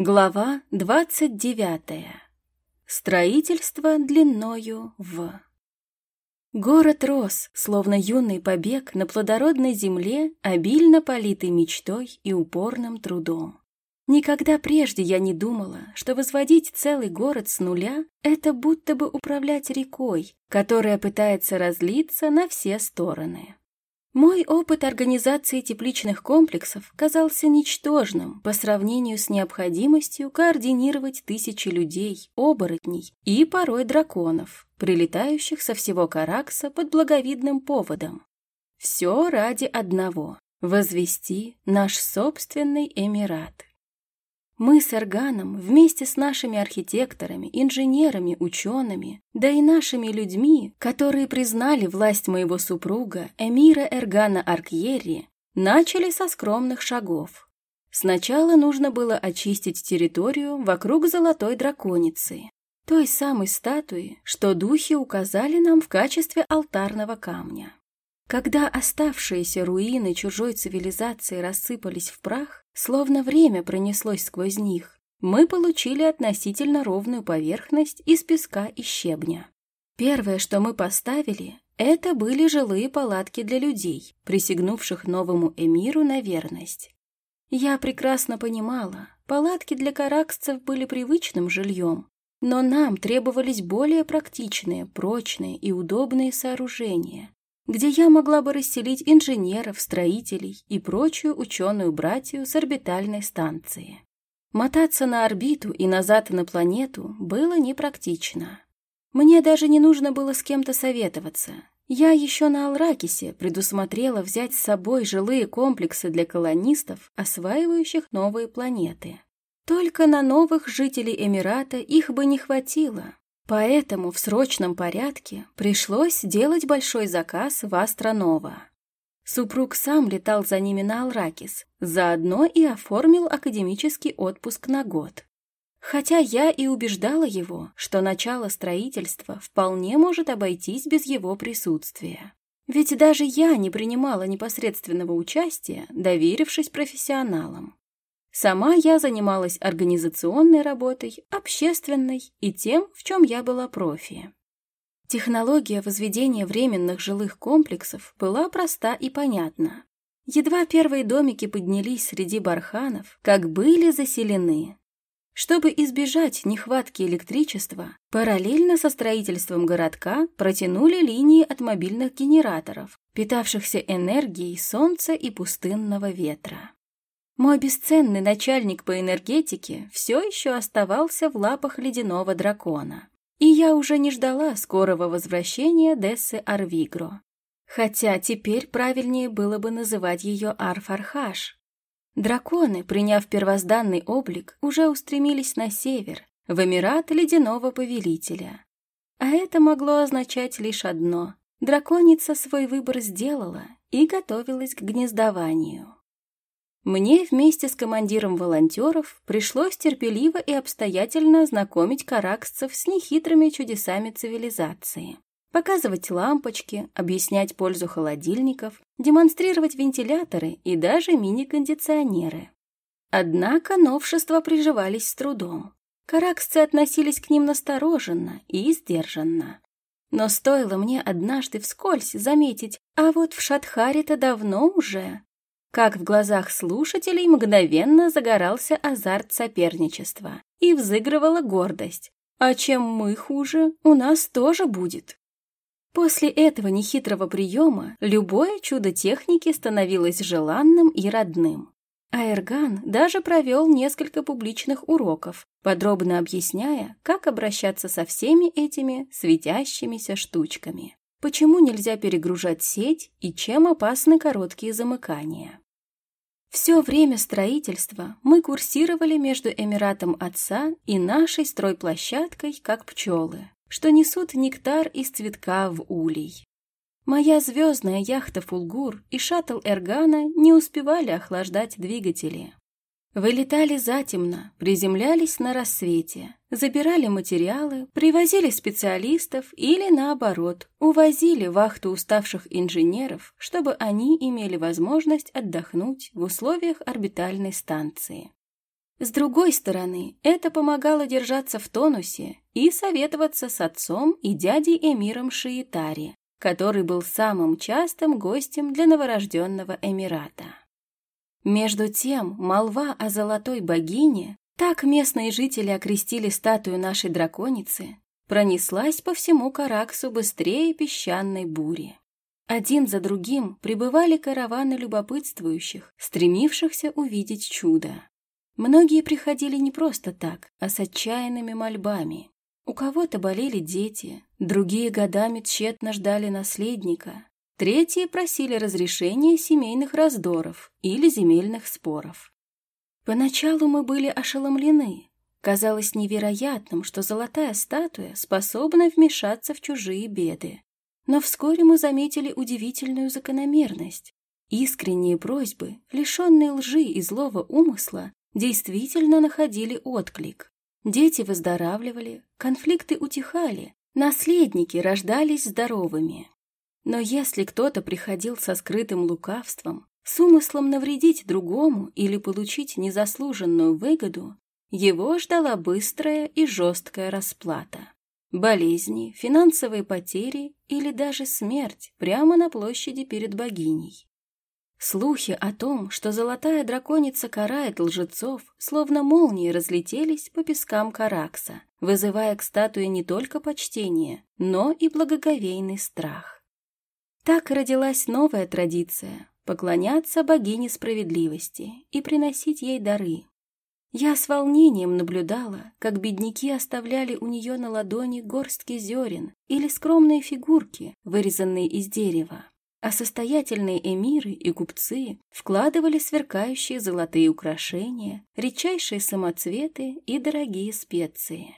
Глава двадцать девятая. Строительство длиною в... Город рос, словно юный побег на плодородной земле, обильно политый мечтой и упорным трудом. Никогда прежде я не думала, что возводить целый город с нуля — это будто бы управлять рекой, которая пытается разлиться на все стороны. Мой опыт организации тепличных комплексов казался ничтожным по сравнению с необходимостью координировать тысячи людей, оборотней и порой драконов, прилетающих со всего Каракса под благовидным поводом. Все ради одного — возвести наш собственный Эмират. Мы с Эрганом вместе с нашими архитекторами, инженерами, учеными, да и нашими людьми, которые признали власть моего супруга, эмира Эргана Аркьерри, начали со скромных шагов. Сначала нужно было очистить территорию вокруг Золотой Драконицы, той самой статуи, что духи указали нам в качестве алтарного камня. Когда оставшиеся руины чужой цивилизации рассыпались в прах, словно время пронеслось сквозь них, мы получили относительно ровную поверхность из песка и щебня. Первое, что мы поставили, это были жилые палатки для людей, присягнувших новому эмиру на верность. Я прекрасно понимала, палатки для караксцев были привычным жильем, но нам требовались более практичные, прочные и удобные сооружения, где я могла бы расселить инженеров, строителей и прочую ученую братью с орбитальной станции. Мотаться на орбиту и назад на планету было непрактично. Мне даже не нужно было с кем-то советоваться. Я еще на Алракисе предусмотрела взять с собой жилые комплексы для колонистов, осваивающих новые планеты. Только на новых жителей Эмирата их бы не хватило, Поэтому в срочном порядке пришлось делать большой заказ в Астронова. Супруг сам летал за ними на Алракис, заодно и оформил академический отпуск на год. Хотя я и убеждала его, что начало строительства вполне может обойтись без его присутствия. Ведь даже я не принимала непосредственного участия, доверившись профессионалам. Сама я занималась организационной работой, общественной и тем, в чем я была профи. Технология возведения временных жилых комплексов была проста и понятна. Едва первые домики поднялись среди барханов, как были заселены. Чтобы избежать нехватки электричества, параллельно со строительством городка протянули линии от мобильных генераторов, питавшихся энергией солнца и пустынного ветра. Мой бесценный начальник по энергетике все еще оставался в лапах ледяного дракона, и я уже не ждала скорого возвращения Дессы Арвигро. Хотя теперь правильнее было бы называть ее Арфархаш. Драконы, приняв первозданный облик, уже устремились на север, в Эмират Ледяного Повелителя. А это могло означать лишь одно — драконица свой выбор сделала и готовилась к гнездованию. Мне вместе с командиром волонтеров пришлось терпеливо и обстоятельно знакомить караксцев с нехитрыми чудесами цивилизации. Показывать лампочки, объяснять пользу холодильников, демонстрировать вентиляторы и даже мини-кондиционеры. Однако новшества приживались с трудом. Караксцы относились к ним настороженно и сдержанно. Но стоило мне однажды вскользь заметить, а вот в Шатхаре-то давно уже, как в глазах слушателей мгновенно загорался азарт соперничества и взыгрывала гордость. А чем мы хуже, у нас тоже будет. После этого нехитрого приема любое чудо техники становилось желанным и родным. Аэрган даже провел несколько публичных уроков, подробно объясняя, как обращаться со всеми этими светящимися штучками почему нельзя перегружать сеть и чем опасны короткие замыкания. Все время строительства мы курсировали между Эмиратом Отца и нашей стройплощадкой, как пчелы, что несут нектар из цветка в улей. Моя звездная яхта «Фулгур» и шаттл «Эргана» не успевали охлаждать двигатели. Вылетали затемно, приземлялись на рассвете, забирали материалы, привозили специалистов или, наоборот, увозили вахту уставших инженеров, чтобы они имели возможность отдохнуть в условиях орбитальной станции. С другой стороны, это помогало держаться в тонусе и советоваться с отцом и дядей Эмиром Шиитари, который был самым частым гостем для новорожденного Эмирата. Между тем, молва о золотой богине, так местные жители окрестили статую нашей драконицы, пронеслась по всему Караксу быстрее песчаной бури. Один за другим прибывали караваны любопытствующих, стремившихся увидеть чудо. Многие приходили не просто так, а с отчаянными мольбами. У кого-то болели дети, другие годами тщетно ждали наследника, третьи просили разрешения семейных раздоров или земельных споров. Поначалу мы были ошеломлены. Казалось невероятным, что золотая статуя способна вмешаться в чужие беды. Но вскоре мы заметили удивительную закономерность. Искренние просьбы, лишенные лжи и злого умысла, действительно находили отклик. Дети выздоравливали, конфликты утихали, наследники рождались здоровыми. Но если кто-то приходил со скрытым лукавством, с умыслом навредить другому или получить незаслуженную выгоду, его ждала быстрая и жесткая расплата. Болезни, финансовые потери или даже смерть прямо на площади перед богиней. Слухи о том, что золотая драконица карает лжецов, словно молнии разлетелись по пескам Каракса, вызывая к статуе не только почтение, но и благоговейный страх. Так родилась новая традиция – поклоняться богине справедливости и приносить ей дары. Я с волнением наблюдала, как бедняки оставляли у нее на ладони горстки зерен или скромные фигурки, вырезанные из дерева а состоятельные эмиры и купцы вкладывали сверкающие золотые украшения, редчайшие самоцветы и дорогие специи.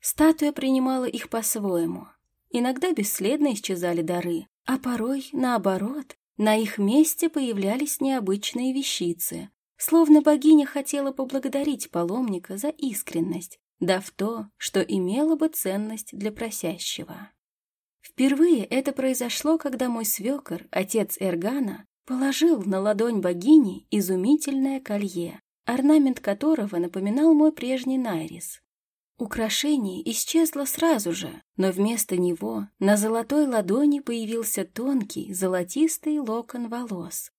Статуя принимала их по-своему. Иногда бесследно исчезали дары, а порой, наоборот, на их месте появлялись необычные вещицы, словно богиня хотела поблагодарить паломника за искренность, дав то, что имело бы ценность для просящего. Впервые это произошло, когда мой свекор, отец Эргана, положил на ладонь богини изумительное колье, орнамент которого напоминал мой прежний найрис. Украшение исчезло сразу же, но вместо него на золотой ладони появился тонкий золотистый локон волос.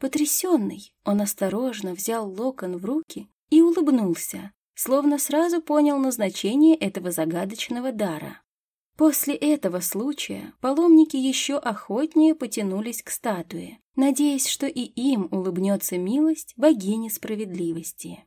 Потрясенный, он осторожно взял локон в руки и улыбнулся, словно сразу понял назначение этого загадочного дара. После этого случая паломники еще охотнее потянулись к статуе, надеясь, что и им улыбнется милость богини справедливости.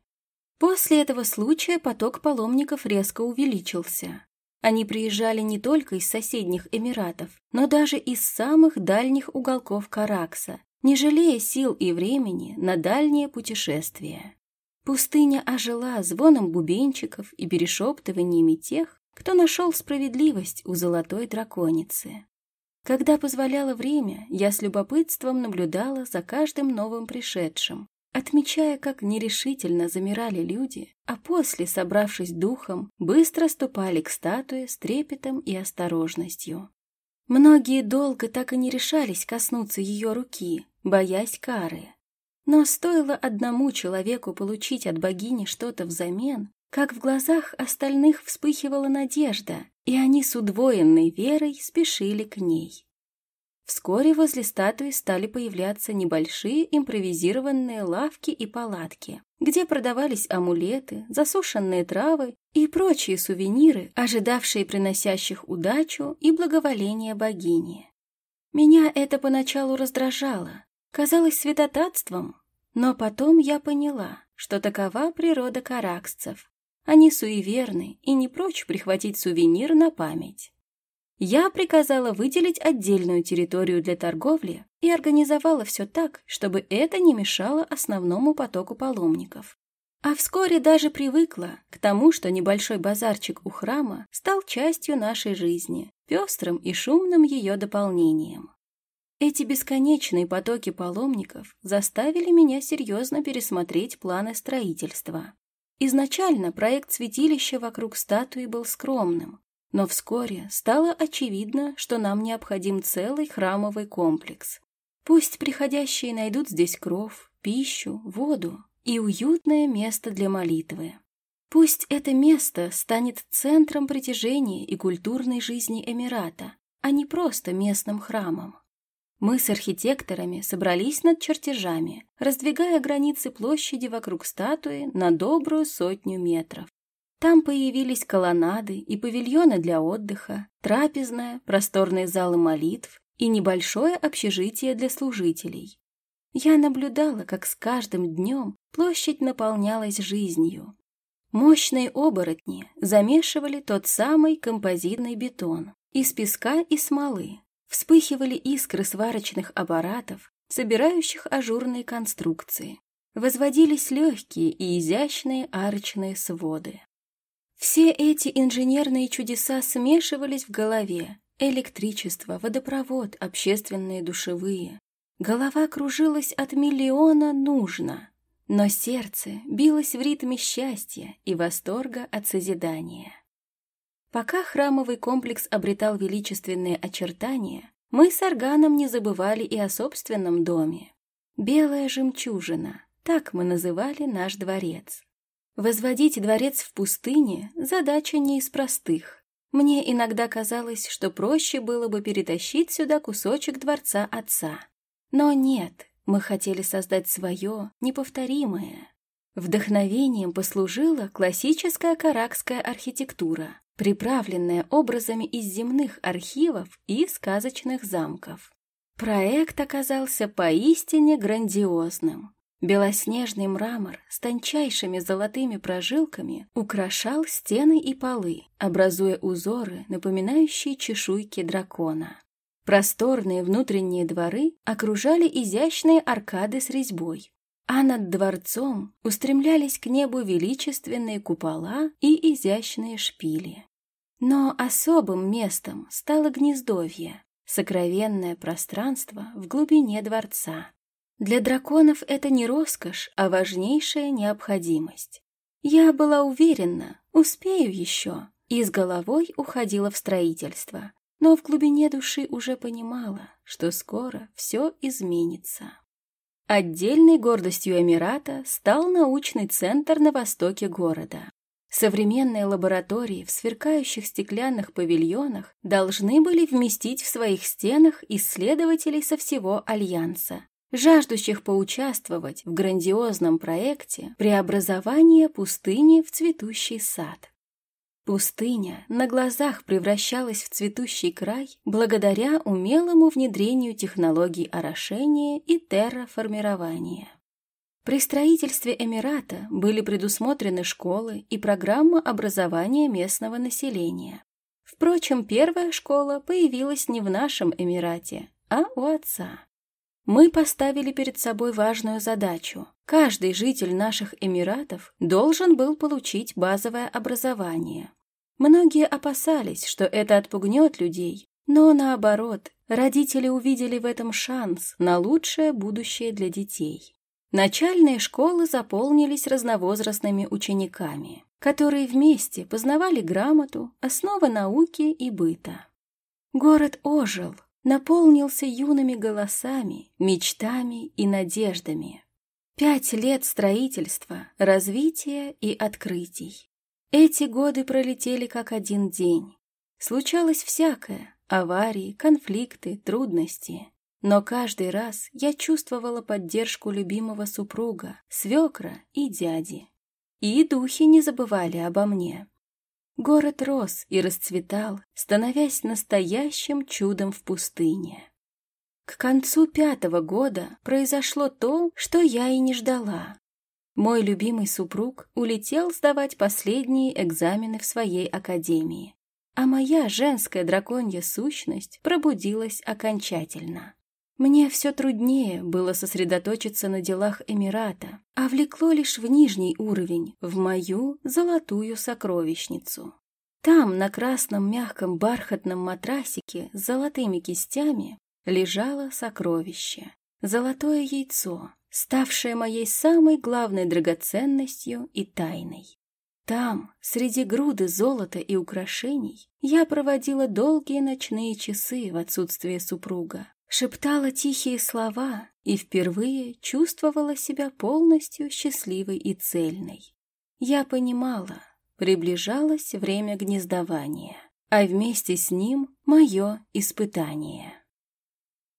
После этого случая поток паломников резко увеличился. Они приезжали не только из соседних Эмиратов, но даже из самых дальних уголков Каракса, не жалея сил и времени на дальние путешествия. Пустыня ожила звоном бубенчиков и перешептываниями тех, кто нашел справедливость у золотой драконицы. Когда позволяло время, я с любопытством наблюдала за каждым новым пришедшим, отмечая, как нерешительно замирали люди, а после, собравшись духом, быстро ступали к статуе с трепетом и осторожностью. Многие долго так и не решались коснуться ее руки, боясь кары. Но стоило одному человеку получить от богини что-то взамен, как в глазах остальных вспыхивала надежда, и они с удвоенной верой спешили к ней. Вскоре возле статуи стали появляться небольшие импровизированные лавки и палатки, где продавались амулеты, засушенные травы и прочие сувениры, ожидавшие приносящих удачу и благоволение богини. Меня это поначалу раздражало, казалось святотатством, но потом я поняла, что такова природа караксцев, они суеверны и не прочь прихватить сувенир на память. Я приказала выделить отдельную территорию для торговли и организовала все так, чтобы это не мешало основному потоку паломников. А вскоре даже привыкла к тому, что небольшой базарчик у храма стал частью нашей жизни, пестрым и шумным ее дополнением. Эти бесконечные потоки паломников заставили меня серьезно пересмотреть планы строительства. Изначально проект святилища вокруг статуи был скромным, но вскоре стало очевидно, что нам необходим целый храмовый комплекс. Пусть приходящие найдут здесь кров, пищу, воду, и уютное место для молитвы. Пусть это место станет центром притяжения и культурной жизни Эмирата, а не просто местным храмом. Мы с архитекторами собрались над чертежами, раздвигая границы площади вокруг статуи на добрую сотню метров. Там появились колоннады и павильоны для отдыха, трапезная, просторные залы молитв и небольшое общежитие для служителей. Я наблюдала, как с каждым днем площадь наполнялась жизнью, Мощные оборотни замешивали тот самый композитный бетон из песка и смолы. Вспыхивали искры сварочных аппаратов, собирающих ажурные конструкции. Возводились легкие и изящные арочные своды. Все эти инженерные чудеса смешивались в голове. Электричество, водопровод, общественные душевые. Голова кружилась от миллиона «нужно», но сердце билось в ритме счастья и восторга от созидания. Пока храмовый комплекс обретал величественные очертания, мы с Арганом не забывали и о собственном доме. Белая жемчужина, так мы называли наш дворец. Возводить дворец в пустыне – задача не из простых. Мне иногда казалось, что проще было бы перетащить сюда кусочек дворца отца. Но нет, мы хотели создать свое, неповторимое. Вдохновением послужила классическая каракская архитектура, приправленная образами из земных архивов и сказочных замков. Проект оказался поистине грандиозным. Белоснежный мрамор с тончайшими золотыми прожилками украшал стены и полы, образуя узоры, напоминающие чешуйки дракона. Просторные внутренние дворы окружали изящные аркады с резьбой, а над дворцом устремлялись к небу величественные купола и изящные шпили. Но особым местом стало гнездовье, сокровенное пространство в глубине дворца. Для драконов это не роскошь, а важнейшая необходимость. Я была уверена, успею еще, и с головой уходила в строительство, но в глубине души уже понимала, что скоро все изменится. Отдельной гордостью Эмирата стал научный центр на востоке города. Современные лаборатории в сверкающих стеклянных павильонах должны были вместить в своих стенах исследователей со всего Альянса, жаждущих поучаствовать в грандиозном проекте преобразования пустыни в цветущий сад. Пустыня на глазах превращалась в цветущий край благодаря умелому внедрению технологий орошения и терраформирования. При строительстве Эмирата были предусмотрены школы и программа образования местного населения. Впрочем, первая школа появилась не в нашем Эмирате, а у отца. Мы поставили перед собой важную задачу. Каждый житель наших Эмиратов должен был получить базовое образование, Многие опасались, что это отпугнет людей, но наоборот, родители увидели в этом шанс на лучшее будущее для детей. Начальные школы заполнились разновозрастными учениками, которые вместе познавали грамоту, основы науки и быта. Город ожил, наполнился юными голосами, мечтами и надеждами. Пять лет строительства, развития и открытий. Эти годы пролетели как один день. Случалось всякое — аварии, конфликты, трудности. Но каждый раз я чувствовала поддержку любимого супруга, свекра и дяди. И духи не забывали обо мне. Город рос и расцветал, становясь настоящим чудом в пустыне. К концу пятого года произошло то, что я и не ждала. Мой любимый супруг улетел сдавать последние экзамены в своей академии, а моя женская драконья сущность пробудилась окончательно. Мне все труднее было сосредоточиться на делах Эмирата, а влекло лишь в нижний уровень, в мою золотую сокровищницу. Там, на красном мягком бархатном матрасике с золотыми кистями, лежало сокровище. Золотое яйцо, ставшая моей самой главной драгоценностью и тайной. Там, среди груды золота и украшений, я проводила долгие ночные часы в отсутствие супруга, шептала тихие слова и впервые чувствовала себя полностью счастливой и цельной. Я понимала, приближалось время гнездования, а вместе с ним мое испытание.